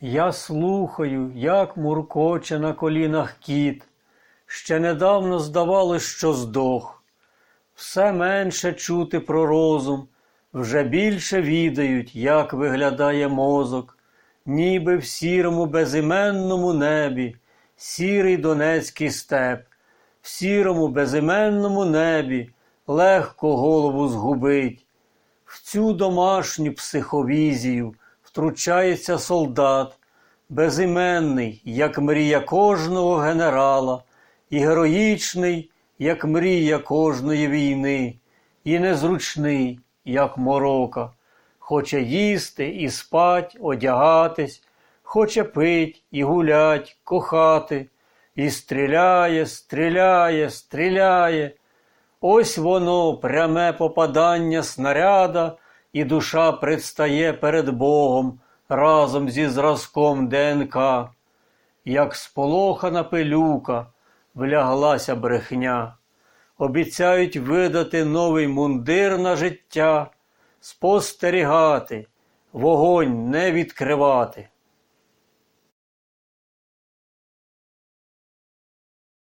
Я слухаю, як муркоче на колінах кіт. Ще недавно здавалось, що здох. Все менше чути про розум, вже більше відають, як виглядає мозок, ніби в сірому безіменному небі, сірий донецький степ, в сірому безіменному небі легко голову згубить. В цю домашню психовізію втручається солдат, безіменний, як мрія кожного генерала, і героїчний, як мрія кожної війни, і незручний, як морока. Хоче їсти і спать, одягатись, хоче пить і гулять, кохати, і стріляє, стріляє, стріляє. Ось воно пряме попадання снаряда, і душа предстає перед Богом разом зі зразком ДНК. Як сполохана пилюка, вляглася брехня. Обіцяють видати новий мундир на життя, спостерігати, вогонь не відкривати.